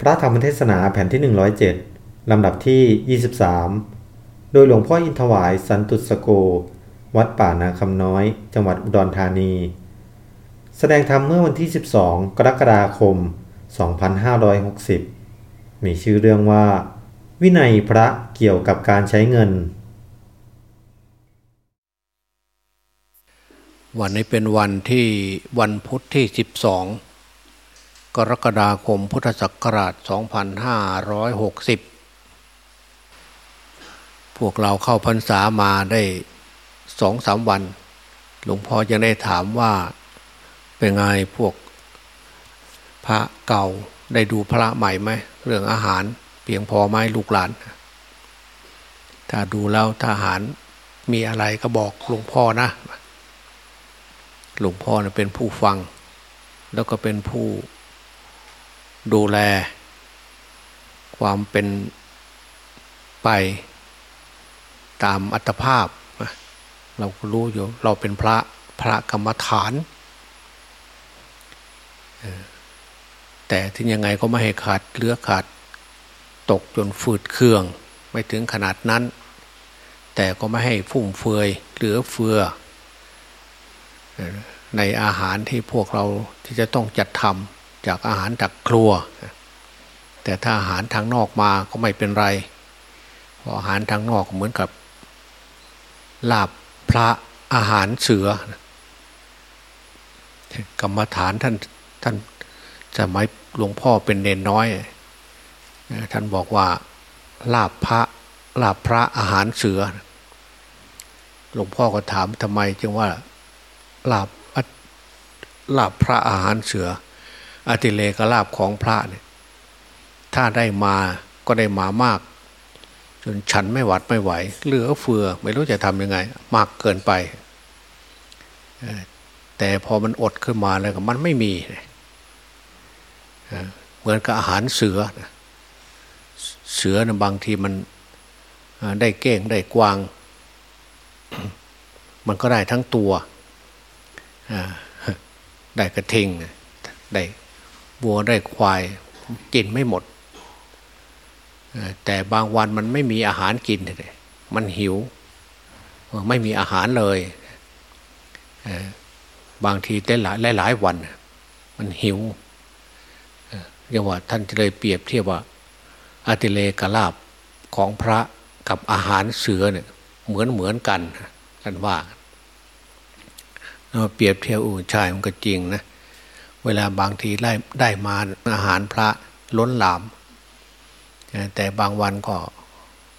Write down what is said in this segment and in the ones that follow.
พระธรรมเทศนาแผ่นที่ 107 ลำดับที่ 23 โดยหลวงพ่ออินทวายสันตุสโก วัดป่านาคำน้อย จังหวัดอุดรธานี แสดงธรรมเมื่อวันที่ 12 กรกฎาคม 2560 มีชื่อเรื่องว่า วินัยพระเกี่ยวกับการใช้เงิน วันนี้เป็นวันที่วันพุธที่ 12 รกฎาคมพุทธศักราช 2560 พวกเราเข้าพรรษามาได้สองสามวัน หลวงพ่อยังได้ถามว่าเป็นไงพวกพระเก่าได้ดูพระใหม่ไหม เรื่องอาหารเพียงพอไหมลูกหลาน ถ้าดูแล้วทหารมีอะไรก็บอกหลวงพ่อนะ หลวงพ่อเป็นผู้ฟัง แล้วก็เป็นผู้ ดูแล ความเป็นไปตามอัตภาพ เราก็รู้อยู่เราเป็นพระพระกรรมฐานแต่ที่ยังไงก็ไม่ให้ขาดเลือขาด ตกจนฝืดเครื่อง ไม่ถึงขนาดนั้น แต่ก็ไม่ให้ฟุ่มเฟือยเหลือเฟือ ในอาหารที่พวกเราที่จะต้องจัดทำ จากอาหารจากครัว แต่ถ้าอาหารทางนอกมาก็ไม่เป็นไรเพราะอาหารทางนอกเหมือนกับลาบพระอาหารเสือกรรมฐานท่านท่านสมัยหลวงพ่อเป็นเนนน้อย ท่านบอกว่าลาบพระลาบพระอาหารเสือ หลวงพ่อก็ถามทำไมจึงว่าลาบลาบพระอาหารเสือ อติเลกลาบของพระเนี่ยถ้าได้มาก็ได้มามาก จนฉันไม่หวัดไม่ไหว เหลือเฟือ ไม่รู้จะทำยังไง มากเกินไป แต่พอมันอดขึ้นมาแล้วมันไม่มี เหมือนกับอาหารเสือ เสือนะบางทีมันได้เก้งได้กวาง มันก็ได้ทั้งตัว ได้กระทิงได้ วัวได้ควายกินไม่หมด แต่บางวันมันไม่มีอาหารกินเลยมันหิว ไม่มีอาหารเลย บางทีได้หลายหลายวัน มันหิวย่างว่าท่านจะเลยเปรียบเทียบว่าอาติเลกลาบของพระกับอาหารเสือเนี่ยเหมือนเหมือนกันท่านว่าเราเปรียบเทียบอุ่ชายมันก็จริงนะ เวลาบางทีได้ได้มาอาหารพระล้นหลาม แต่บางวันก็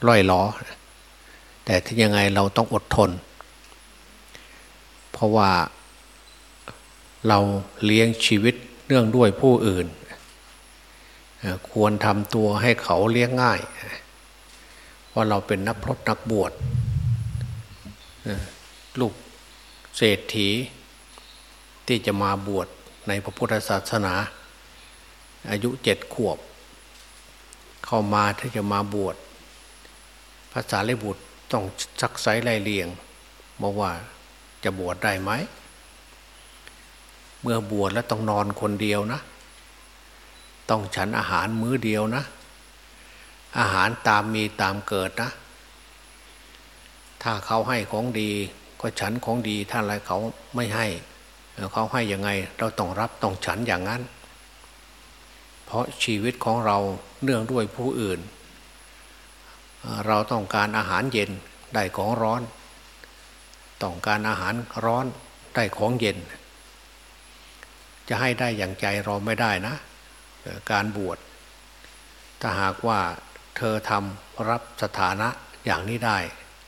ล่อยล้อ แต่ที่ยังไงเราต้องอดทน เพราะว่าเราเลี้ยงชีวิตเนื่องด้วยผู้อื่น ควรทำตัวให้เขาเลี้ยงง่ายว่าเราเป็นนักพรตนักบวชลูกเศรษฐีที่จะมาบวช ในพระพุทธศาสนา อายุเจ็ดขวบ เข้ามาที่จะมาบวชภาษาเลบุตรต้องซักไซไล่เลียงบอกว่าจะบวชได้ไหม เมื่อบวชแล้วต้องนอนคนเดียวนะ ต้องฉันอาหารมื้อเดียวนะ อาหารตามมีตามเกิดนะ ถ้าเขาให้ของดีก็ฉันของดีท่าอะไรเขาไม่ให้ เขาให้ยังไงเราต้องรับต้องฉันอย่างนั้น เพราะชีวิตของเราเนื่องด้วยผู้อื่น เราต้องการอาหารเย็นได้ของร้อน ต้องการอาหารร้อนได้ของเย็น จะให้ได้อย่างใจเราไม่ได้นะ การบวชถ้าหากว่าเธอทำรับสถานะอย่างนี้ได้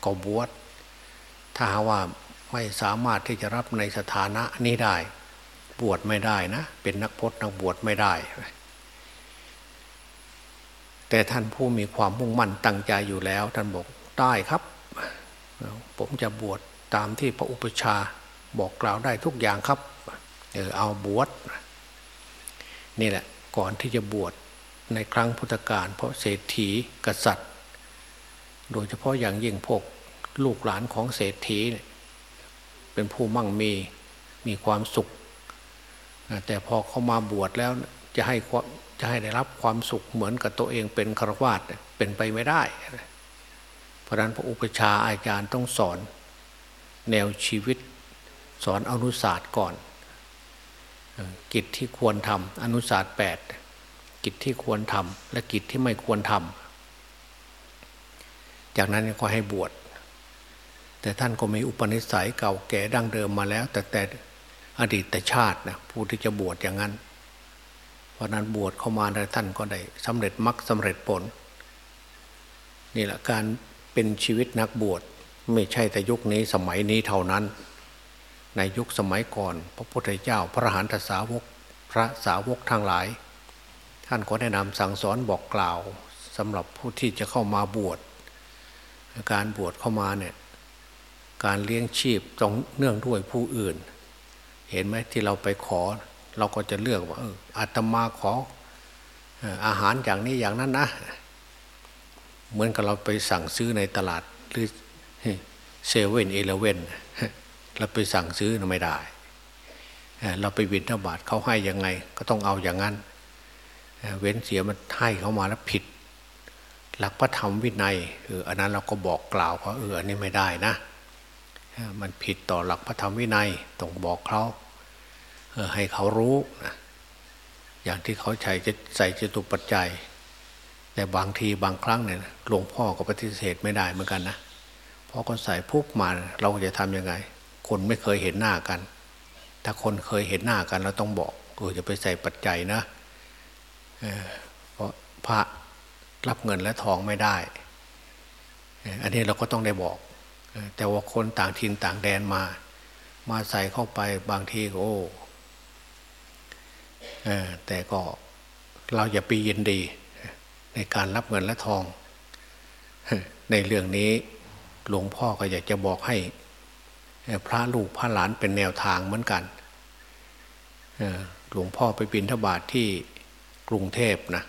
ก็บวชถ้าหาว่า ไม่สามารถที่จะรับในสถานะนี้ได้ บวชไม่ได้นะ เป็นนักพจนักบวชไม่ได้ แต่ท่านผู้มีความมุ่งมั่นตั้งใจอยู่แล้ว ท่านบอกได้ครับ ผมจะบวชตามที่พระอุปชาบอกกล่าวได้ทุกอย่างครับเออเอาบวชนี่แหละก่อนที่จะบวชในครั้งพุทธกาลเพราะเศรษฐีกษัตริย์ โดยเฉพาะอย่างยิ่งพวกลูกหลานของเศรษฐีเเป็นผู้มั่งมีมีความสุข แต่พอเขามาบวชแล้วจะให้จะให้ได้รับความสุขเหมือนกับตัวเองเป็นครวาสเป็นไปไม่ได้ เพราะนั้นพระอุปชาอาจารย์ต้องสอน แนวชีวิตสอนอนุศาสตร์ก่อน กิจที่ควรทำอนุศาสตร์แปดกิจที่ควรทำและกิจที่ไม่ควรทำจากนั้นก็ให้บวช แต่ท่านก็มีอุปนิสัยเก่าแก่ดั้งเดิมมาแล้ว แต่แต่อดีตชาตินะผู้ที่จะบวชอย่างนั้น เพราะนั้นบวชเข้ามาท่านก็ได้สำเร็จมรรคสาเร็จผลนี่แหละการเป็นชีวิตนักบวชไม่ใช่แต่ยุคนี้สมัยนี้เท่านั้น ในยุคสมัยก่อน พระพุทธเจ้าพระหันตสาวกพระสาวกทั้งหลาย ท่านก็แนะนำสั่งสอนบอกกล่าวสำหรับผู้ที่จะเข้ามาบวชการบวชเข้ามาเนี่ย การเลี้ยงชีพต้องเนื่องด้วยผู้อื่น เห็นไหมที่เราไปขอ เราก็จะเลือกว่าอาตมาขออาหารอย่างนี้อย่างนั้นนะ เหมือนกับเราไปสั่งซื้อในตลาดหรือเซเว่นเอเลเว่นเราไปสั่งซื้อไม่ได้ เราไปวินทบาทเขาให้ยังไง ก็ต้องเอาอย่างนั้น เว้นเสียมันให้เขามาแล้วผิด หลักพระธรรมวินัยเอออันนั้นเราก็บอกกล่าวว่าเอออันนี้ไม่ได้นะ มันผิดต่อหลักพระธรรมวินัยต้องบอกเขาให้เขารู้นะอย่างที่เขาใช้จะใส่จตุปัจจัย แต่บางทีบางครั้งเนี่ยหลวงพ่อก็ปฏิเสธไม่ได้เหมือนกันนะพอก็ใส่พุกมาเราจะทํำยังไง คนไม่เคยเห็นหน้ากัน ถ้าคนเคยเห็นหน้ากันเราต้องบอกเออจะไปใส่ปัจจัยนะเพราะพระรับเงินและทองไม่ได้ อันนี้เราก็ต้องได้บอก แต่ว่าคนต่างถิ่นต่างแดนมา มาใส่เข้าไปบางทีก็โอ้แต่ก็เราอย่าปียินดี ในการรับเงินและทอง ในเรื่องนี้หลวงพ่อก็อยากจะบอกให้ พระลูกพระหลานเป็นแนวทางเหมือนกันหลวงพ่อไปบินทบาทที่กรุงเทพนะ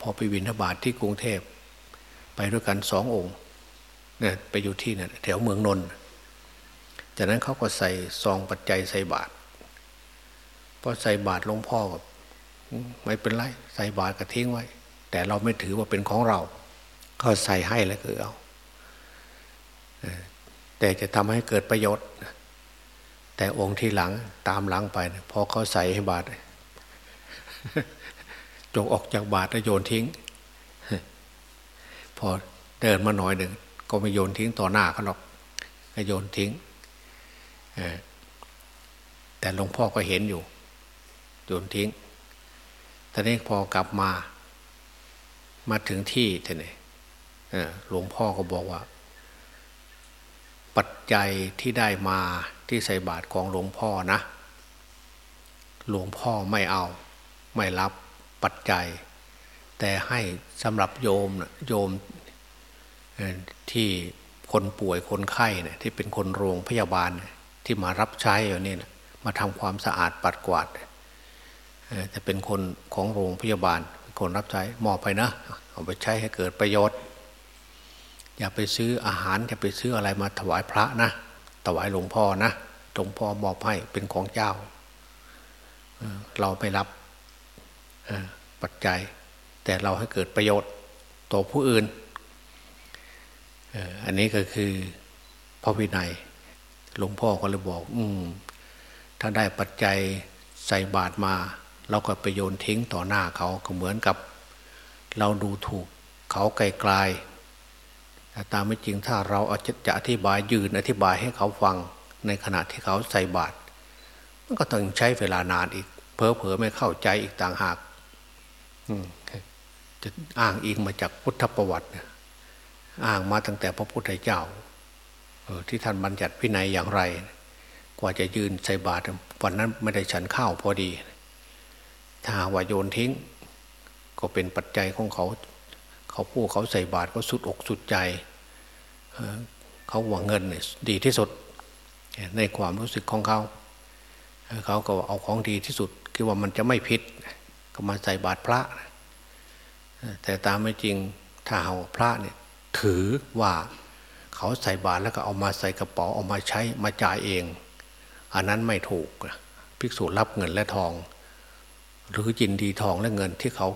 พอไปบินทบาทที่กรุงเทพ ไปด้วยกันสององค์ เนี่ยไปอยู่ที่เนี่ยแถวเมืองนนท์จากนั้นเขาก็ใส่ซองปัจจัยใส่บาตรพอใส่บาตรหลวงพ่อก็ไม่เป็นไรใส่บาตรก็ทิ้งไว้ แต่เราไม่ถือว่าเป็นของเรา ก็ใส่ให้แล้วคือเอาแต่จะทำให้เกิดประโยชน์ แต่องค์ที่หลังตามหลังไปพอเขาใส่ให้บาตรจงออกจากบาตรแล้วโยนทิ้ง พอเดินมาหน่อยหนึ่ง ก็ไม่โยนทิ้งต่อหน้าเขาหรอกก็โยนทิ้งแต่หลวงพ่อก็เห็นอยู่ โยนทิ้งตอนนี้พอกลับมา มาถึงที่ท่านี่หลวงพ่อก็บอกว่า ปัจจัยที่ได้มาที่ใส่บาตรของหลวงพ่อนะ หลวงพ่อไม่เอา ไม่รับปัจจัย แต่ให้สำหรับโยมโยม ที่คนป่วยคนไข้เนี่ยที่เป็นคนโรงพยาบาลที่มารับใช้อยู่นี่นะมาทำความสะอาดปัดกวาดจะเป็นคนของโรงพยาบาลคนรับใช้มอบไปนะ เอาไปใช้ให้เกิดประโยชน์ อย่าไปซื้ออาหารอย่าไปซื้ออะไรมาถวายพระนะถวายหลวงพ่อนะหลวงพ่อมอบให้เป็นของเจ้าเราไม่รับปัจจัย แต่เราให้เกิดประโยชน์ต่อผู้อื่น อันนี้ก็คือพระวินัย หลวงพ่อก็เลยบอก อืมถ้าได้ปัจจัยใส่บาตรมา เราก็ไปโยนทิ้งต่อหน้าเขาก็เหมือนกับ เราดูถูกเขาไกลๆแต่ตามไม่จริงถ้าเราอาจะอธิบายยืนอธิบายให้เขาฟังในขณะที่เขาใส่บาตรมันก็ต้องใช้เวลานานอีกเพอเพอไม่เข้าใจอีกต่างหากจะอ้างอิงมาจากพุทธประวัติเนี่ย อ้างมาตั้งแต่พระพุทธเจ้าที่ท่านบัญญัติพินัยอย่างไร กว่าจะยืนใส่บาตรวันนั้นไม่ได้ฉันข้าวพอดี ถ้าว่าโยนทิ้ง ก็เป็นปัจจัยของเขา เขาพูดเขาใส่บาตรเขาสุดอกสุดใจเขาหวังเงินดีที่สุด ในความรู้สึกของเขาเขาก็เอาของดีที่สุดคือว่ามันจะไม่พิษก็มาใส่บาตรพระ แต่ตามไม่จริงถ้าเอาพระเนี่ย ถือว่าเขาใส่บาตรแล้วก็เอามาใส่กระเป๋าเอามาใช้มาจ่ายเอง อันนั้นไม่ถูกภิกษุรับเงินและทอง หรือยินดีทองและเงินที่เขา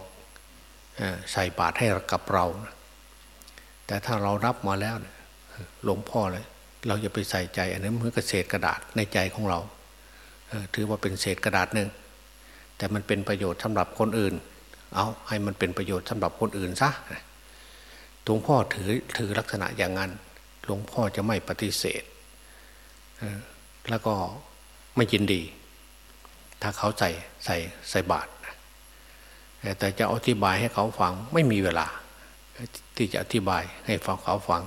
ใส่บาตรให้กับเรา แต่ถ้าเรารับมาแล้วหลวงพ่อเลยเราจะไปใส่ใจ อันนั้นเหมือนกับเศษกระดาษในใจของเราถือว่าเป็นเศษกระดาษหนึ่งแต่มันเป็นประโยชน์สำหรับคนอื่น เอาให้มันเป็นประโยชน์สำหรับคนอื่นซะ ลวงพ่อถือถือลักษณะอย่างนั้น หลวงพ่อจะไม่ปฏิเสธ แล้วก็ไม่ยินดี ถ้าเขาใส่ใส่ใส่บาตรแต่จะอธิบายให้เขาฟังไม่มีเวลา ที่จะอธิบายให้ฟังเขาฟัง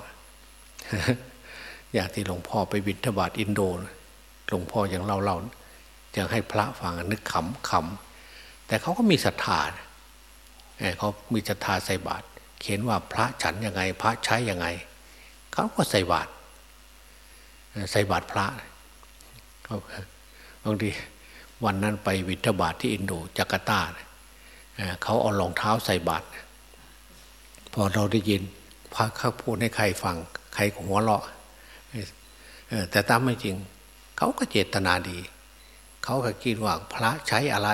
อย่างที่หลวงพ่อไปบิณฑบาตอินโดหลวงพ่ออย่างเล่าเล่ายังให้พระฟังนึกขำขำแต่เขาก็มีศรัทธาเขามีศรัทธาใส่บาตร เขียนว่าพระฉันยังไง พระใช้ยังไงเขาก็ใส่บาตรใส่บาตรพระบางทีวันนั้นไปวิทบาทที่อินโดจาการ์ตาเขาเอารองเท้าใส่บาตรพอเราได้ยินพระเขาพูดให้ใครฟัง ใครหัวเราะแต่ตามไม่จริง เขาก็เจตนาดี เขาก็คิดว่าพระใช้อะไร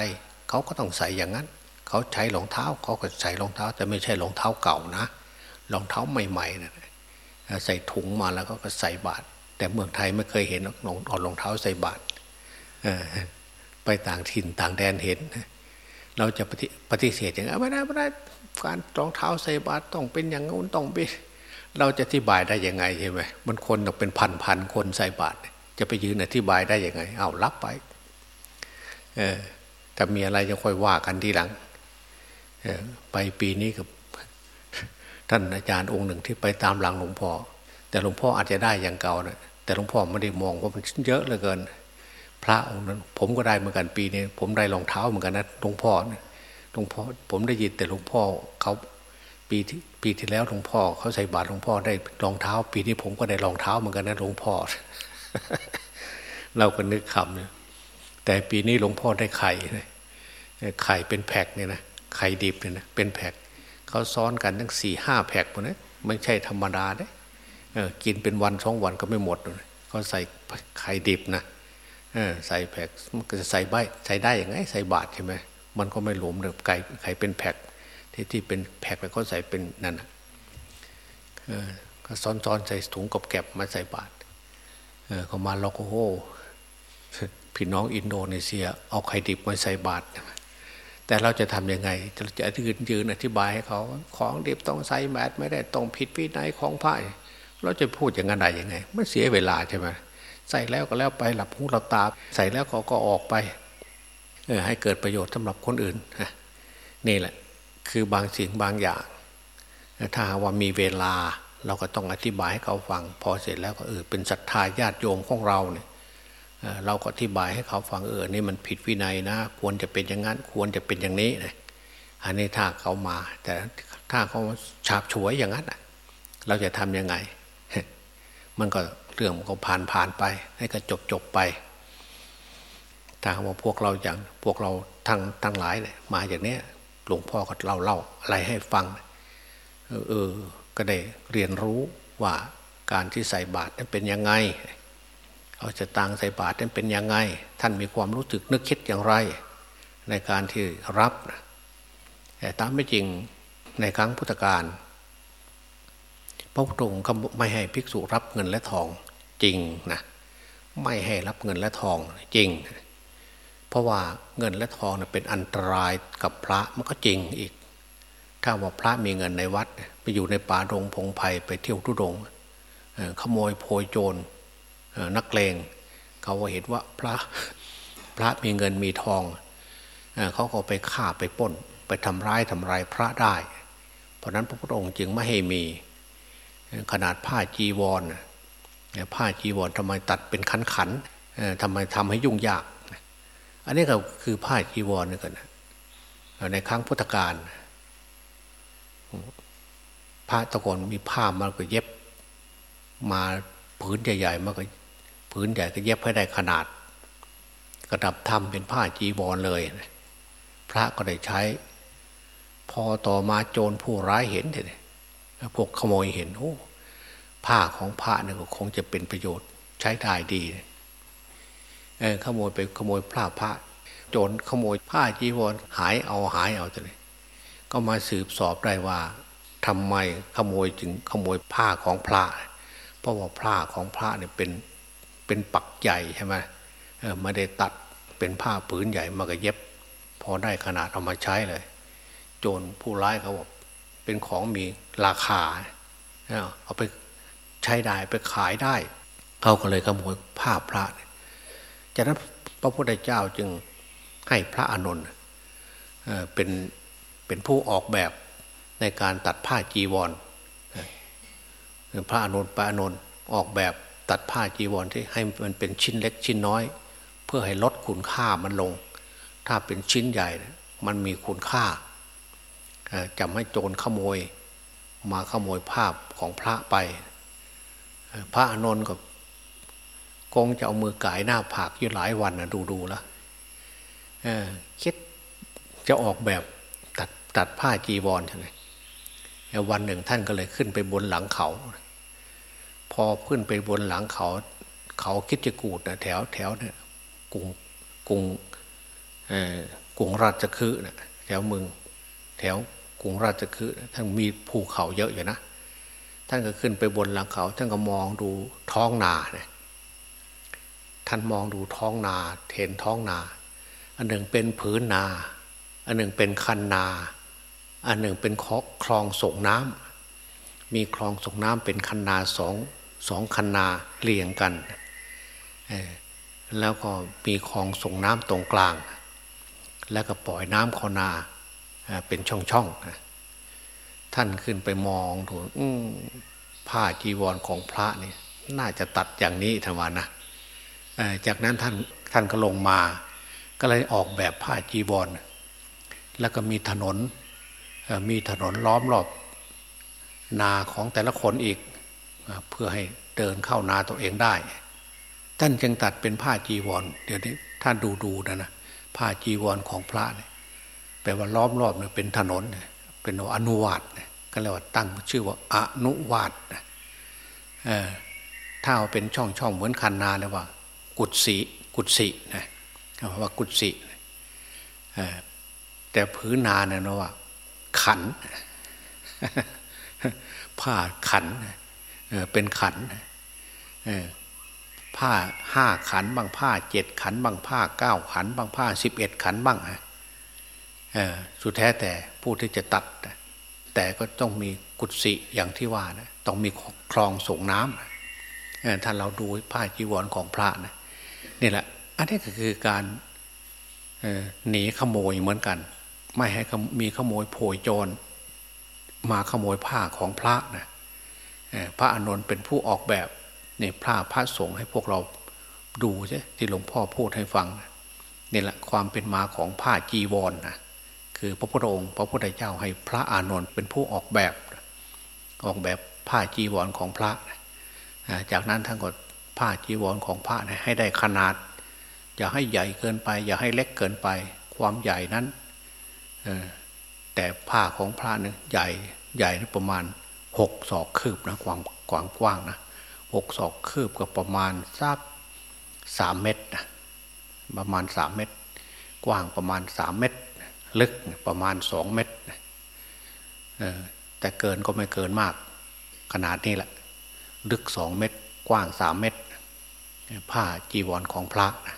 เขาก็ต้องใส่อย่างนั้น เขาใช้รองเท้าเขาก็ใส่รองเท้า แต่ไม่ใช่รองเท้าเก่านะรองเท้าใหม่ๆนะใส่ถุงมาแล้วก็ใส่บาตรแต่เมืองไทยไม่เคยเห็นน้องเอารองเท้าใส่บาตรไปต่างถิ่นต่างแดนเห็น เราจะปฏิปฏิเสธอย่างไม่ได้ไม่ได้การรองเท้าใส่บาตรต้องเป็นอย่างงู้นต้องเป็นเราจะอธิบายได้ยังไงใช่ไหมมันคนเป็นพันพันคนใส่บาตรจะไปยืนอธิบายได้ยังไง เอารับไป เออแต่มีอะไรจะค่อยว่ากันทีหลัง ไปปีนี้กับท่านอาจารย์องค์หนึ่งที่ไปตามหลังหลวงพ่อ แต่หลวงพ่ออาจจะได้อย่างเก่านะแต่หลวงพ่อไม่ได้มองว่ามันเยอะเหลือเกิน พระองค์นั้น ผมก็ได้เหมือนกันปีนี้ ผมได้รองเท้าเหมือนกันนะหลวงพ่อหลวงพ่อผมได้ยินแต่หลวงพ่อเขาปีที่ปีที่แล้วหลวงพ่อเขาใส่บาตรหลวงพ่อได้รองเท้า ปีนี้ผมก็ได้รองเท้าเหมือนกันนะหลวงพ่อ เราก็นึกคำเนี่ยแต่ปีนี้หลวงพ่อได้ไข่ไข่เป็นแพ็กเนี่ยนะ ไข่ดิบเนี่ยนะเป็นแพ็กเขาซ้อนกันทั้งสี่ห้าแพ็กหมดนะไม่ใช่ธรรมดาเด้กินเป็นวันสองวันก็ไม่หมดเขาใส่ไข่ดิบนะใส่แพ็กมันก็จะใส่ใบใส่ได้ยังไง ใส่บาทใช่ไหมมันก็ไม่หลวมเลยไก่ไข่เป็นแพ็กที่ที่เป็นแพ็กแล้วก็ใส่เป็นนั่นนะก็ซ้อนๆใส่ถุงกับแก็บมาใส่บาทเขามาเราก็โอ้พี่น้องอินโดนีเซีย เอาไข่ดิบมาใส่บาตร แต่เราจะทํำยังไงจะจะยืนยืนอธิบายให้เขาของดิบต้องใส่แมทไม่ได้ต้องผิดพินัยของพระเราจะพูดอย่างนั้นได้ยังไงไมันเสียเวลาใช่ไหมใส่แล้วก็แล้วไปหลับหูหลับตา ใส่แล้วเขาก็ออกไปเออให้เกิดประโยชน์สำหรับคนอื่นนี่แหละ คือบางสิ่งบางอย่างถ้าว่ามีเวลาเราก็ต้องอธิบายให้เขาฟัง พอเสร็จแล้วก็เออเป็นศรัทธาญาติโยมของเราเนี่ย เราก็อธิบายให้เขาฟังเออนี่มันผิดวินัยนะ ควรจะเป็นอย่างนั้นควรจะเป็นอย่างนี้นะอันนี้ถ้าเขามา แต่ถ้าเขาฉาบฉวยอย่างนั้นเราจะทำยังไง มันก็เรื่องมันก็ผ่านผ่านไป ให้ก็จบจบไปถ้าว่าพวกเราอย่างพวกเราทั้งทั้งหลายเนี่ยมาอย่างเนี้ยหลวงพ่อก็เล่าเล่าอะไรให้ฟังเออก็ได้เรียนรู้ว่าการที่ใส่บาตรนั้นเป็นยังไง เอาจะตังใส่บาตรนั้นเป็นยังไง ท่านมีความรู้สึกนึกคิดอย่างไร ในการที่รับแต่ตามไม่จริงในครั้งพุทธกาลพระพุทธองค์ก็ไม่ให้ภิกษุรับเงินและทองจริงนะไม่ให้รับเงินและทองจริง เพราะว่าเงินและทองเป็นอันตรายกับพระมันก็จริงอีก ถ้าว่าพระมีเงินในวัด ไปอยู่ในป่าดงพงไพ่ไปเที่ยวทุดงขโมยโพยโจร นักเลงเขาเห็นว่าพระพระมีเงินมีทองเขาก็ไปฆ่าไปป้น ไปทำร้ายทำลายพระได้ เพราะนั้นพระพุทธองค์จึงไม่ให้มีขนาดผ้าจีวรผ้าจีวรทำไมตัดเป็นขันขันทำไมทำให้ยุ่งยาก อันนี้ก็คือผ้าจีวรนี่กันในครั้งพุทธกาลพระตะกอนมีผ้ามันก็เย็บ มาผืนใหญ่ๆมันก็ ผืนใหญ่ก็เย็บให้ได้ขนาด กระดับทำเป็นผ้าจีวรเลย พระก็ได้ใช้ พอต่อมาโจรผู้ร้ายเห็นเลยพวกขโมยเห็นโอ้ผ้าของพระเนี่ยคงจะเป็นประโยชน์ใช้ได้ดีเออขโมยไปขโมยผ้าพระ โจรขโมยผ้าจีวรหายเอาหายเอาจะเลยก็มาสืบสอบได้ว่าทำไมขโมยจึงขโมยผ้าของพระ เพราะว่าผ้าของพระเนี่ยเป็น เป็นปักใหญ่ใช่ไหมเออไม่ได้ตัดเป็นผ้าผืนใหญ่มาก็เย็บ พอได้ขนาดเอามาใช้เลย โจรผู้ร้ายเขาบอกเป็นของมีราคาเอาไปใช้ได้ไปขายได้เขาก็เลยขโมยผ้าพระจากนั้นพระพุทธเจ้าจึงให้พระอานนท์เป็นเป็นผู้ออกแบบในการตัดผ้าจีวรพระอานนท์พระอานนท์ออกแบบ ตัดผ้าจีวรที่ให้มันเป็นชิ้นเล็กชิ้นน้อย เพื่อให้ลดคุณค่ามันลง ถ้าเป็นชิ้นใหญ่มันมีคุณค่าจำให้โจรขโมย มาขโมยภาพของพระไป พระอนนท์ก็คงจะเอามือกายหน้าผากอยู่หลายวันนะดูดูแล้วคิดจะออกแบบตัดตัดผ้าจีวรใช่ไหมวันหนึ่งท่านก็เลยขึ้นไปบนหลังเขา อขึ้นไปบนหลังเขา เขาคิดจะกูดนะแถวแถวเนี่ยกุงกุงกุงราชคฤห์นะแถวเมืองแถวกรุงราชคฤห์ท่านมีภูเขาเยอะอยู่นะ ท่านก็ขึ้นไปบนหลังเขา ท่านก็มองดูท้องนาเนี่ยท่านมองดูท้องนาเห็นท้องนา อันหนึ่งเป็นผืนนา อันหนึ่งเป็นคันนา อันหนึ่งเป็นคลองส่งน้ำมีคลองส่งน้ำเป็นคันนาสอง สองคันนาเรียงกัน แล้วก็มีคลองส่งน้ำตรงกลาง แล้วก็ปล่อยน้ำคอนาเป็นช่องๆ ท่านขึ้นไปมองดูผ้าจีวรของพระนี่น่าจะตัดอย่างนี้ทวานะจากนั้นท่านท่านก็ลงมา ก็เลยออกแบบผ้าจีวร แล้วก็มีถนนมีถนนล้อมรอบนาของแต่ละคนอีก เพื่อให้เดินเข้านาตัวเองได้ ท่านจึงตัดเป็นผ้าจีวร เดี๋ยวนี้ท่านดูดูนะนะผ้าจีวรของพระเนี่ยแปลว่าล้อมรอบเนี่ยเป็นถนน เป็นอนุวาตก็เรียกว่าตั้งชื่อว่าอนุวาตถ้าเอาเป็นช่องช่องเหมือนคันนาเลยว่า กุศสีกุศสีนะว่ากุศสีแต่พื้นนาเนี่ยนะว่า ขันผ้าขัน เป็นขันผ้าห้าขันบางผ้าเจ็ดขันบางผ้าเก้าขันบางผ้าสิบเอ็ดขันบ้างสุดแท้แต่ผู้ที่จะตัด แต่ก็ต้องมีกุศลอย่างที่ว่านะต้องมีคลองส่งน้ำท่านเราดูผ้าจีวรของพระนะนี่แหละ อันนี้ก็คือการหนีขโมยเหมือนกัน ไม่ให้มีขโมยโผยโจร มาขโมยผ้าของพระนะ พระอานนท์เป็นผู้ออกแบบในพระพระสงฆ์ให้พวกเราดูใช่ที่หลวงพ่อพูดให้ฟังนี่แหละความเป็นมาของผ้าจีวรนนะคือพระพุทธองค์ พระพุทธเจ้าให้พระอานนท์เป็นผู้ออกแบบ ออกแบบผ้าจีวรของพระ จากนั้นท่านก็ผ้าจีวรของพระให้ได้ขนาด อย่าให้ใหญ่เกินไป อย่าให้เล็กเกินไป ความใหญ่นั้นแต่ผ้าของพระเนี่ยใหญ่ใหญ่ประมาณ หกศอกคืบนะความกว้างกว้างนะหกศอกคืบกับประมาณสักสามเมตรนะประมาณสามเมตร กว้างประมาณสามเมตร ลึกประมาณสองเมตรแต่เกินก็ไม่เกินมาก ขนาดนี้แหละ ลึกสองเมตร กว้างสามเมตร ผ้าจีวรของพระนะ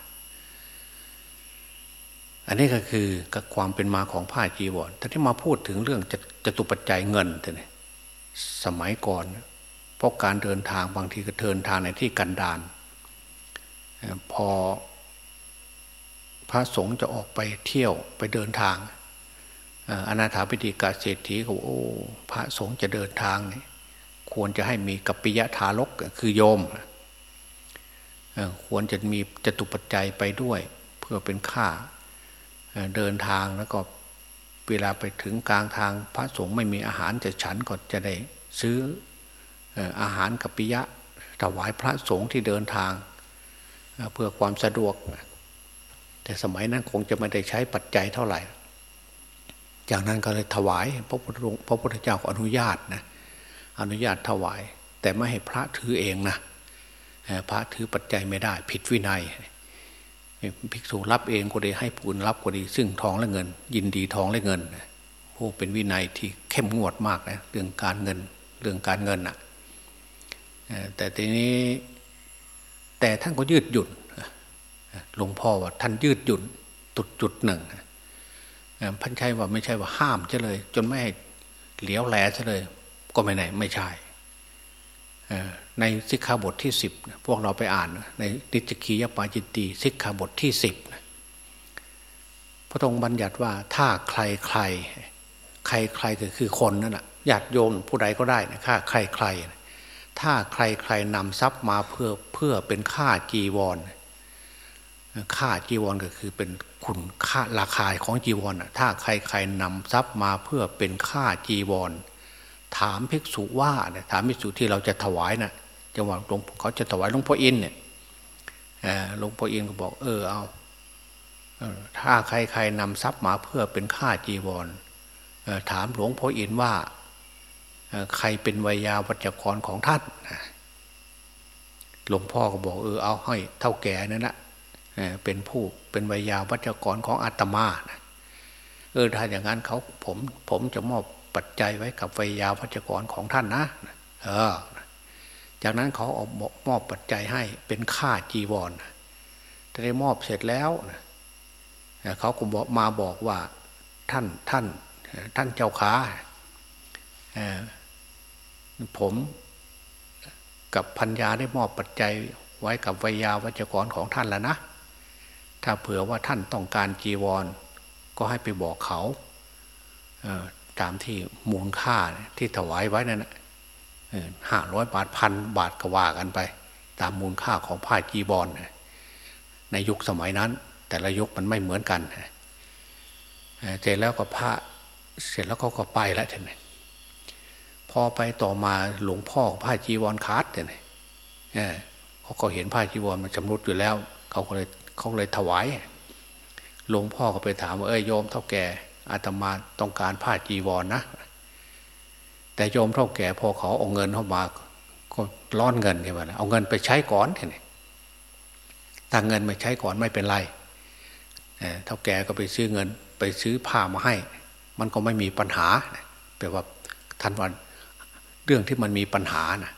อันนี้ก็คือกับความเป็นมาของผ้าจีวรแต่ที่มาพูดถึงเรื่องจตุปัจจัยเงินเนี่ย สมัยก่อน เพราะการเดินทางบางทีก็เดินทางในที่กันดารพอพระสงฆ์จะออกไปเที่ยวไปเดินทางอนาถาพิธีกาเศรษฐีเขาโอ้พระสงฆ์จะเดินทางนี่ควรจะให้มีกัปปิยะทารกคือโยมควรจะมีจตุปัจจัยไปด้วย เพื่อเป็นค่าเดินทางแล้วก็ เวลาไปถึงกลางทางพระสงฆ์ไม่มีอาหารจะฉันก็จะได้ซื้ออาหารกัปปิยะถวายพระสงฆ์ที่เดินทาง เพื่อความสะดวก แต่สมัยนั้นคงจะไม่ได้ใช้ปัจจัยเท่าไหร่ จากนั้นก็เลยถวายพระพุทธพระพุทธเจ้าอนุญาตนะอนุญาตถวาย แต่ไม่ให้พระถือเองนะพระถือปัจจัยไม่ได้ ผิดวินัย ภิกษุรับเองก็ดีให้ผู้อื่นรับก็ดี ซึ่งทองและเงิน ยินดีทองและเงินผู้เป็นวินัยที่เข้มงวดมากนะเรื่องการเงินเรื่องการเงินอะแต่ทีนี้แต่ท่านก็ยืดหยุ่นหลวงพ่อว่าท่านยืดหยุ่นตุดจุดหนึ่งพันชัยว่าไม่ใช่ว่าห้ามเฉเลย จนไม่ให้เหลียวแหลเฉเลย ก็ไม่ไหนไม่ใช่ ในสิกขาบทที่สิบพวกเราไปอ่านในนิจคียปาจิตตีสิกขาบทที่สิบพระองค์บัญญัติว่าถ้าใครใคร ใครใครก็คือคนนั่นแหละญาติโยมผู้ใดก็ได้นะค่าใครใคร ถ้าใครใครนำทรัพย์มาเพื่อเพื่อเป็นค่าจีวรค่าจีวรก็คือเป็นคุณค่าราคาของจีวรถ้าใครใครนำทรัพย์มาเพื่อเป็นค่าจีวร ถามภิกษุว่าถามภิกษุที่เราจะถวายนะ่ะ จังหวะหลวงเขาจะถวายหลวงพ่ออินเนี่ยหลวงพ่ออินก็บอก เออเอาถ้าใครใครนำทรัพย์มาเพื่อเป็นค่าจีวรถามหลวงพ่ออินว่าใครเป็นวิยาวัจกรของท่านหลวงพ่อก็บอกเออเอาให้เท่าแก่นั่นแหละเป็นผู้เป็นวิยาวัจกรของอาตมาเออถ้าอย่างนั้นเขาผมผมจะมอบปัจจัยไว้กับวิยาวัจกรของท่านนะ เออ จากนั้นเขาเอามอบปัจจัยให้เป็นค่าจีวรได้มอบเสร็จแล้วเขาก็บอกมาบอกว่าท่านท่านท่านเจ้าขาผมกับพัญญาได้มอบปัจจัยไว้กับวิยาวัจกรของท่านแล้วนะ ถ้าเผื่อว่าท่านต้องการจีวร ก็ให้ไปบอกเขาตามที่มูลค่าที่ถวายไว้นั่น ห้าร้อยบาทพันบาทก็ว่ากันไป ตามมูลค่าของผ้าจีบอลในยุคสมัยนั้น แต่ละยุคมันไม่เหมือนกันเสร็จแล้วก็พระเสร็จแล้วเขาก็ไปแล้วท่านพอไปต่อมาหลวงพ่อผ้าจีวรขาดเนี่ยเขาก็เห็นผ้าจีวรมันชำรุดอยู่แล้ว เขาก็เลยเขาเลยถวายหลวงพ่อก็ไปถามว่าเอ้ยโยมเท่าแก่อาตมาต้องการผ้าจีวรนนะ แต่โยมเท่าแก่พอเขาเอาเงินเข้ามาก็ร้อนเงินใช่ไหมเอาเงินไปใช้ก่อนเนี่ยถ้าเงินไม่ใช้ก่อนไม่เป็นไรเท่าแก่ก็ไปซื้อเงิน ไปซื้อผ้ามาให้ มันก็ไม่มีปัญหาแปลว่าท่านวันเรื่องที่มันมีปัญหานะ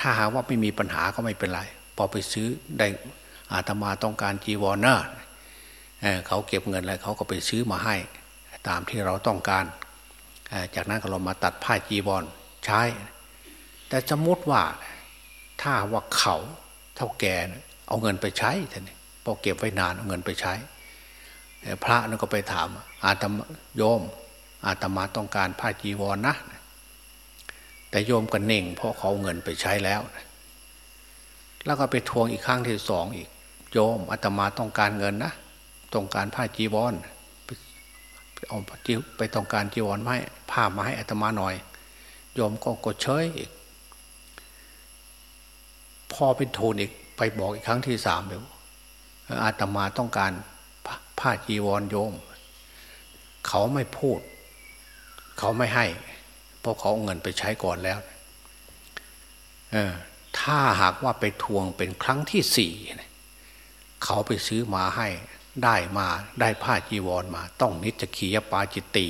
ถ้าหาว่าไม่มีปัญหาก็ไม่เป็นไร พอไปซื้อได้อาตมาต้องการจีวรเนอร์เขาเก็บเงินอะไรเขาก็ไปซื้อมาให้ ตามที่เราต้องการ จากนั้นก็เรามาตัดผ้าจีวรใช้ แต่สมมติว่าถ้าว่าเขาเท่าแก่เอาเงินไปใช้ท่านพอเก็บไว้นานเอาเงินไปใช้ พระนั่นก็ไปถาม อาตมาโยม อาตมาต้องการผ้าจีวรนนะแต่โยมก็เน่งเพราะเขาเงินไปใช้แล้ว แล้วก็ไปทวงอีกครั้งที่สองอีก โยมอาตมาต้องการเงินนะ ต้องการผ้าจีวร เอาไปต้องการจีวรมาให้ผ้ามาให้อาตมาหน่อยโยมก็กดเฉยอีกพอเป็นทูลอีกไปบอกอีกครั้งที่สามเดี๋ยวอาตมาต้องการผ้าจีวรโยม เขาไม่พูด เขาไม่ให้ เพราะเขาเอาเงินไปใช้ก่อนแล้วเออถ้าหากว่าไปทวงเป็นครั้งที่สี่เขาไปซื้อมาให้ ได้มาได้ผ้าจีวรมา ต้องนิจขียปาจิตตี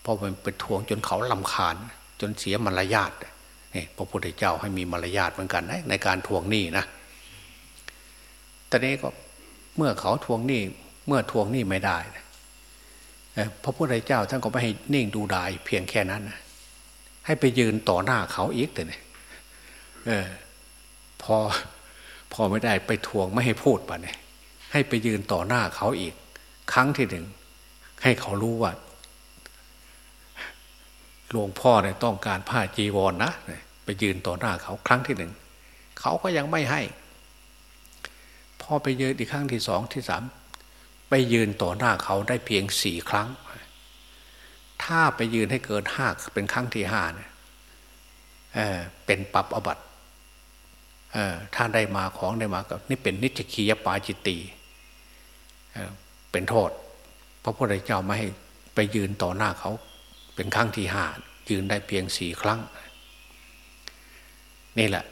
เพราะมันไปทวงจนเขาลำคาญ จนเสียมารยาทนี่พระพุทธเจ้าให้มีมารยาทเหมือนกันนะในการทวงหนี้นะตอนนี้ก็เมื่อเขาทวงหนี้เมื่อทวงหนี้ไม่ได้พระพุทธเจ้าท่านก็ไม่ให้นิ่งดูดายเพียงแค่นั้นนะให้ไปยืนต่อหน้าเขาอีกแต่เนี่ยเออพอพอไม่ได้ไปทวงไม่ให้พูดป่ะเนี่ย ให้ไปยืนต่อหน้าเขาอีก ครั้งที่หนึ่ง ให้เขารู้ว่าหลวงพ่อเนี่ยต้องการผ้าจีวรนนะไปยืนต่อหน้าเขาครั้งที่หนึ่ง เขาก็ยังไม่ให้ พอไปยืนอีกครั้งที่สองที่สามไปยืนต่อหน้าเขาได้เพียงสี่ครั้ง ถ้าไปยืนให้เกินห้าเป็นครั้งที่ห้าเนี่ยเเป็นปรับอบัตถ้าได้มาของได้มาก็นี่เป็นนิจคียปาจิตตี เป็นโทษ พระพุทธเจ้าไม่ให้ไปยืนต่อหน้าเขา เป็นครั้งที่ห้ายืนได้เพียงสี่ครั้ง นี่แหละ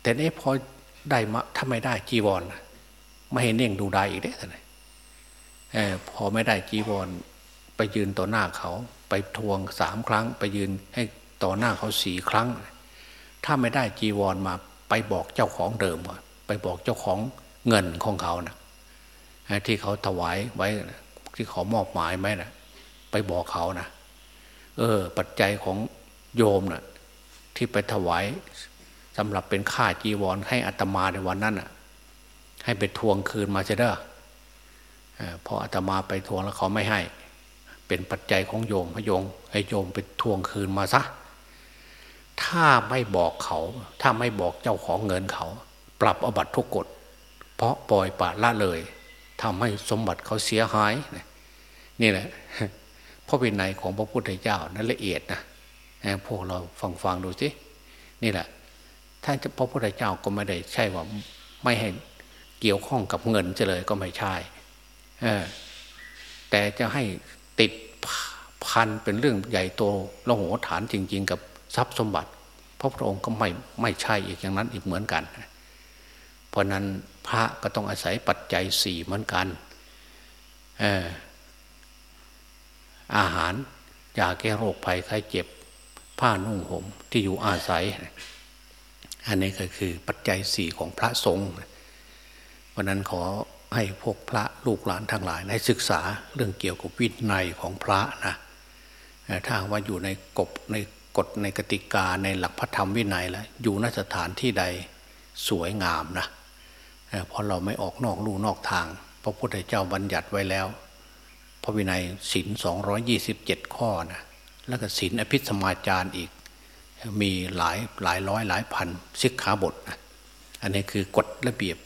แต่นี้พอได้มาถ้าไม่ได้จีวรไม่ให้เน่งดูได้อีกได้ท่านเอพอไม่ได้จีวรไปยืนต่อหน้าเขา ไปทวงสามครั้ง ไปยืนให้ต่อหน้าเขาสี่ครั้ง ถ้าไม่ได้จีวรมาไปบอกเจ้าของเดิมก่อนไปบอกเจ้าของเงินของเขานะ ที่เขาถวายไว้ที่เขามอบหมายไหมนะไปบอกเขานะเออ ปัจจัยของโยมนะ่ะ ที่ไปถวายสำหรับเป็นค่าจีวรให้อัตมาในวันนั้นอะ ให้ไปทวงคืนมาเสียเด้อพออาตมาไปทวงแล้วเขาไม่ให้ เป็นปัจจัยของโยมพโยงให้โยมไปทวงคืนมาซะถ้าไม่บอกเขา ถ้าไม่บอกเจ้าของเงินเขา ปรับอบัตทุกกฎเพราะปล่อยปละละเลย ทำให้สมบัติเขาเสียหาย นี่แหละพระวินัยของพระพุทธเจ้านั้นละเอียดนะพวกเราฟังฟังดูสินี่แหละท่านพระพุทธเจ้าก็ไม่ได้ใช่ว่าไม่ให้เกี่ยวข้องกับเงินจะเลยก็ไม่ใช่แต่จะให้ติดพันเป็นเรื่องใหญ่โตละโหฐานจริง ๆ กับทรัพย์สมบัติพระพุทธองค์ก็ไม่ไม่ใช่อีกอย่างนั้นอีกเหมือนกัน เพราะนั้น พระก็ต้องอาศัยปัจจัยสี่เหมือนกันอาหารยาแก้โรคภัยไข้เจ็บ ผ้านุ่งห่มที่อยู่อาศัย อันนี้ก็คือปัจจัยสี่ของพระสงฆ์เพราะนั้นขอให้พวกพระลูกหลานทั้งหลายในศึกษาเรื่องเกี่ยวกับวินัยของพระนะถ้าว่าอยู่ในกบในกฎในกติกาในหลักพระธรรมวินัยแล้วอยู่นสถานที่ใดสวยงามนะ เพราะเราไม่ออกนอกลู่นอกทาง พระพุทธเจ้าบัญญัติไว้แล้ว พระวินัยศีลสองยี่สิบเจ็ดข้อนะแล้วก็ศีลอภิสมาจารอีก มีหลายหลายร้อยหลายพันสิกขาบทนะอันนี้คือกฎระเบียบ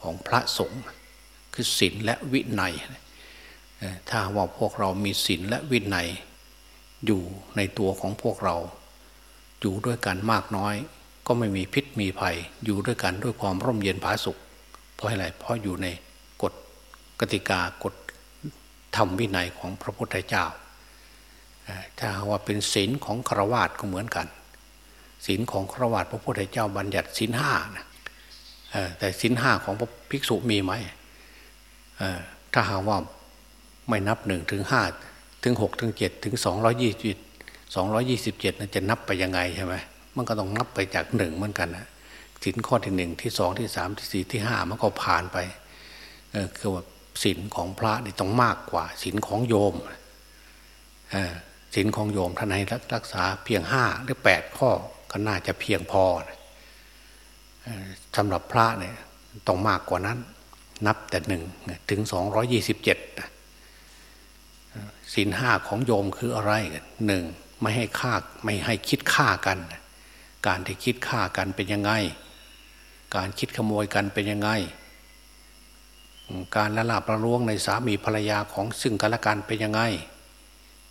ของพระสงฆ์คือศีลและวินัย ถ้าว่าพวกเรามีศีลและวินัย อยู่ในตัวของพวกเรา อยู่ด้วยกันมากน้อย ก็ไม่มีพิษมีภัย อยู่ด้วยกันด้วยความร่มเย็นผาสุข เพราะอะไรเพราะอยู่ในกฎกติกากฎธรรมวินัยของพระพุทธเจ้า ถ้าว่าเป็นศีลของฆราวาสก็เหมือนกันศีลของฆราวาสพระพุทธเจ้าบัญญัติศีลห้านะแต่ศีลห้าของพระภิกษุมีไหมถ้าหาว่าไม่นับหนึ่งถึงห้าถึงหกถึงเจ็ดถึงสองร้อยี่สิบสองร้อยี่สิบเจ็ดนั่นจะนับไปยังไงใช่ไหมมันก็ต้องนับไปจากหนึ่งเหมือนกันนะ สินข้อที่หนึ่งที่สองที่สามที่สี่ที่ห้ามันก็ผ่านไปเออคือว่าสินของพระนี่ต้องมากกว่าสินของโยมสินของโยมท่านให้รักษาเพียงห้าหรือแปดข้อก็น่าจะเพียงพอสำหรับพระเนี่ยต้องมากกว่านั้น นับแต่หนึ่งถึงสองร้อยี่สิบเจ็ดศีลห้าของโยมคืออะไรหนึ่งไม่ให้ฆ่าไม่ให้คิดฆ่ากัน การที่คิดฆ่ากันเป็นยังไง การคิดขโมยกันเป็นยังไง การละลาบละล้วงในสามีภรรยาของซึ่งกันและกันเป็นยังไง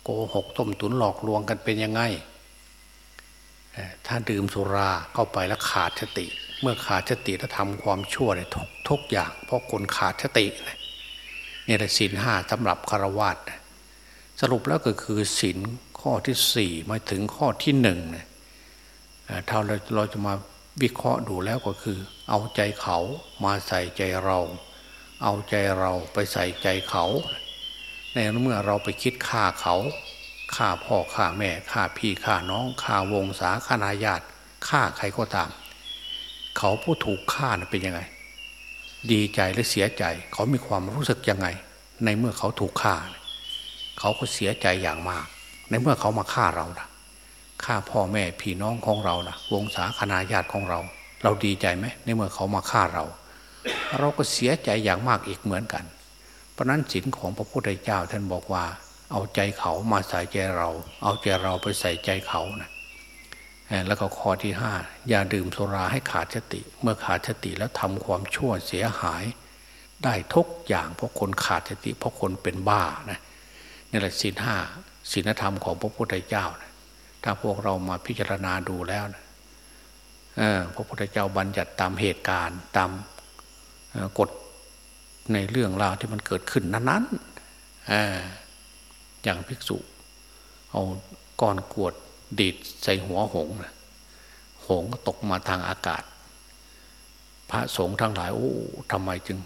โกหกต้มตุนหลอกลวงกันเป็นยังไง ถ้าดื่มสุราเข้าไปแล้วขาดสติ เมื่อขาดสติแล้วทำความชั่วเลยทุกทุกอย่าง เพราะคนขาดสติเนี่แหละศีลห้าสำหรับคารวะสรุปแล้วก็คือศีลข้อที่สี่มาถึงข้อที่หนึ่งเนี่ยถ้าเราเราจะมา วิเคราะห์ดูแล้วก็คือ เอาใจเขามาใส่ใจเรา เอาใจเราไปใส่ใจเขา ในเมื่อเราไปคิดฆ่าเขาฆ่าพ่อฆ่าแม่ฆ่าพี่ฆ่าน้องฆ่าวงศาฆ่านายาตฆ่าใครก็ตาม เขาผู้ถูกฆ่าเป็นยังไง ดีใจหรือเสียใจ เขามีความรู้สึกยังไง ในเมื่อเขาถูกฆ่า เขาก็เสียใจอย่างมาก ในเมื่อเขามาฆ่าเราล่ะ ฆ่าพ่อแม่พี่น้องของเราล่ะ วงศาคณาญาติของเรา เราดีใจไหมในเมื่อเขามาฆ่าเรา เราก็เสียใจอย่างมากอีกเหมือนกัน เพราะนั้นศีลของพระพุทธเจ้าท่านบอกว่า เอาใจเขามาใส่ใจเรา เอาใจเราไปใส่ใจเขานะแล้วก็ข้อที่ห้าอย่าดื่มสุราให้ขาดสติ เมื่อขาดสติแล้วทำความชั่วเสียหาย ได้ทุกอย่างเพราะคนขาดสติเพราะคนเป็นบ้านะนี่แหละศีลห้าศีลธรรมของพระพุทธเจ้านะ ถ้าพวกเรามาพิจารณาดูแล้วนะพระพุทธเจ้าบัญญัติตามเหตุการณ์ตามกฎในเรื่องราวที่มันเกิดขึ้นนั้นๆอย่างภิกษุ เอาก้อนกวดดีดใส่หัวหงนะหงก็ตกมาทางอากาศ พระสงฆ์ทั้งหลายโอ้ทำไมจึง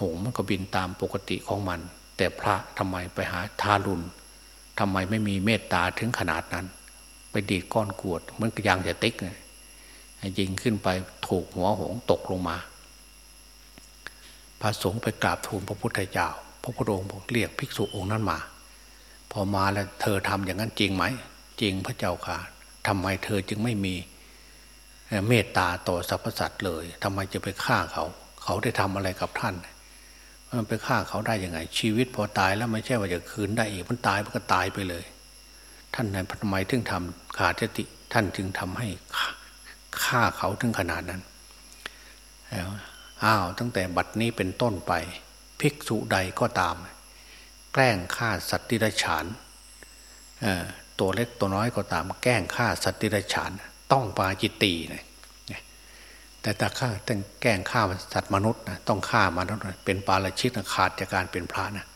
หงมันก็บินตามปกติของมัน แต่พระทำไมไปหาทารุณ ทำไมไม่มีเมตตาถึงขนาดนั้น ไปดีดก้อนกวดเหมือนกระยางจะติ๊กเลยยิงขึ้นไปถูกหัวหงตกลงมา พระสงฆ์ไปกราบทูลพระพุทธเจ้า พระพุทธองค์บอกเรียกภิกษุองค์นั้นมา พอมาแล้วเธอทำอย่างนั้นจริงไหม จริงพระเจ้าค่ะทำไมเธอจึงไม่มีเมตตาต่อสรรพสัตว์เลยทำไมจะไปฆ่าเขา เขาได้ทำอะไรกับท่าน มันไปฆ่าเขาได้ยังไง ชีวิตพอตายแล้วไม่ใช่ว่าจะคืนได้อีกมันตายมันก็ตายไปเลย ท่านนั้นทำไมถึงทำขาดสติ ท่านจึงทำให้ฆ่าเขาถึงขนาดนั้นอ้าวตั้งแต่บัดนี้เป็นต้นไป ภิกษุใดก็ตาม แกล้งฆ่าสัตว์ดิรฉานตัวเล็กตัวน้อยก็ตาม แกล้งฆ่าสัตว์ดิรฉาน ต้องปาจิตตีนะ แต่ถ้าฆ่าแต่แกล้งฆ่าสัตว์มนุษย์นะต้องฆ่ามนุษย์เป็นปาราชิตขาดจากการเป็นพระนะ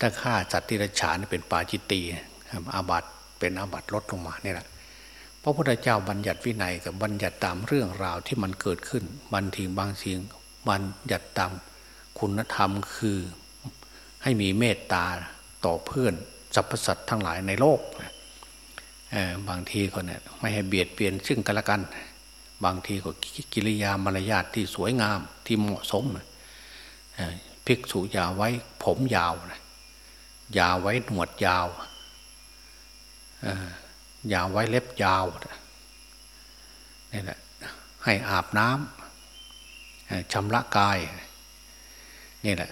ถ้าฆ่าสัตว์ดิรฉานเป็นปาจิตตีอาบัตเป็นอาบัตลดลงมาเนี่แหละพระพุทธเจ้าบัญญัติวินัยกับบัญญัติตามเรื่องราวที่มันเกิดขึ้นบางทีบางสิ่งบัญญัติตามคุณธรรมคือให้มีเมตตาต่อเพื่อนสรรพสัตว์ทั้งหลายในโลกบางทีก็เนี่ยไม่ให้เบียดเบียนซึ่งกันและกัน บางทีก็กิริยามารยาทที่สวยงามที่เหมาะสมภิกษุอย่าไว้ผมยาวอย่าไว้หนวดยาวอย่าไว้เล็บยาวนี่แหละให้อาบน้ำชำระกายนี่แหละ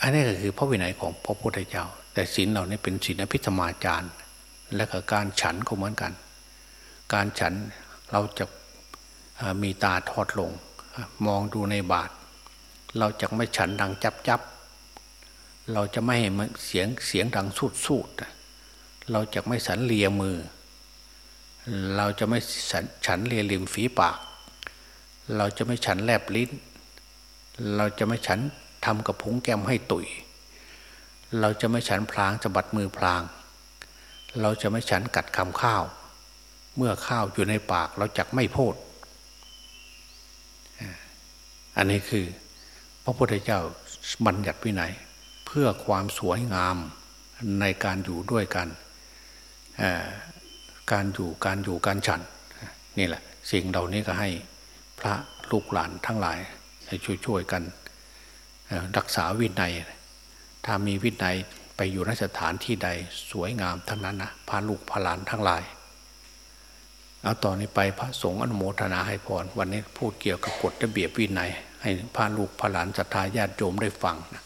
อันนี้ก็คือพระวินัยของพระพุทธเจ้า แต่ศีลเหล่านี้เป็นศีลอภิธรรมาจารย์ และก็การฉันก็เหมือนกัน การฉันเราจะ มีตาทอดลง มองดูในบาท เราจะไม่ฉันดังจับจับเราจะไม่ให้เสียงเสียงดังสูดสูดเราจะไม่สันเลียมือ เราจะไม่ฉันเลียริมฝีปาก เราจะไม่ฉันแลบลิ้น เราจะไม่ฉันทำกระพุ้งแก้มให้ตุยเราจะไม่ฉันพลางจะบัดมือพลาง เราจะไม่ฉันกัดคำข้าว เมื่อข้าวอยู่ในปากเราจักไม่พูด อันนี้คือ พระพุทธเจ้าบัญญัติวินัยเพื่อความสวยงามในการอยู่ด้วยกัน การอยู่การอยู่การฉันนี่แหละ สิ่งเหล่านี้ก็ให้พระลูกหลานทั้งหลายให้ช่วยๆกันรักษาวินัย ถ้ามีวินัยไปอยู่นสถานที่ใดสวยงามทั้งนั้นนะพาลูกพาหลานทั้งหลาย เอาต่อนนี้ไปพระสงฆ์อนุโมทนาให้พรวันนี้พูดเกี่ยวกับกฎระเบียบวินัย ให้พาลูกพาหลานศรัทธาญาติโยมได้ฟังนะ